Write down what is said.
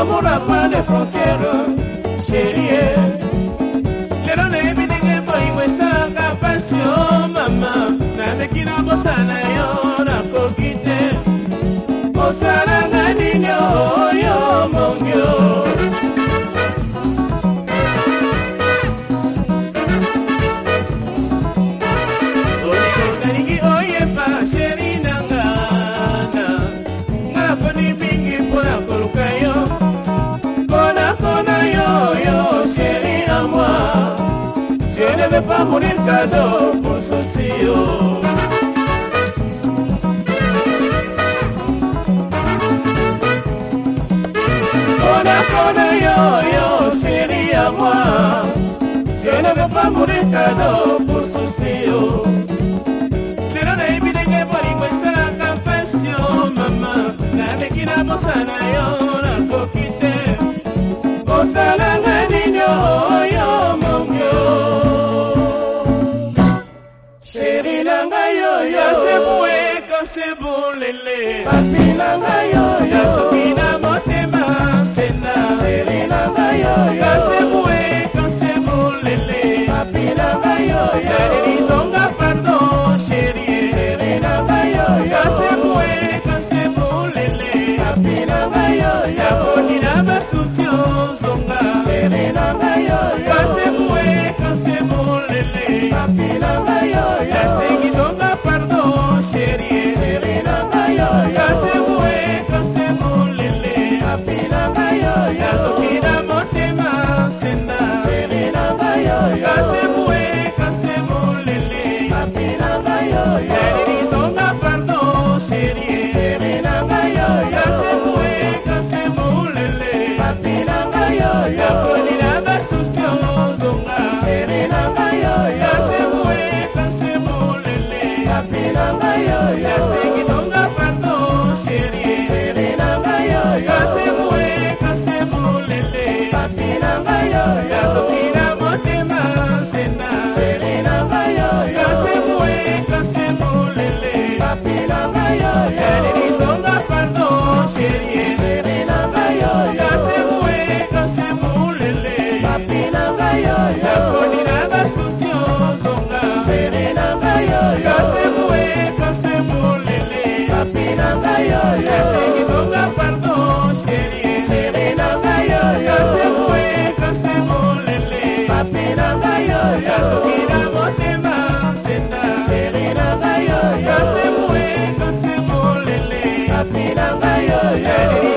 l'amour n'a pas de frontières, chérie. Lelo na yebi ndenge bolingo mama na bosana yo morir cadeau pour socio Kona kona yo yo chérie à moi. Je ne veux pas mourir cadeau pour socio Lero na ibidenge bolingo esalaka mpasi yo mama. Nabeki na bosana la yeah.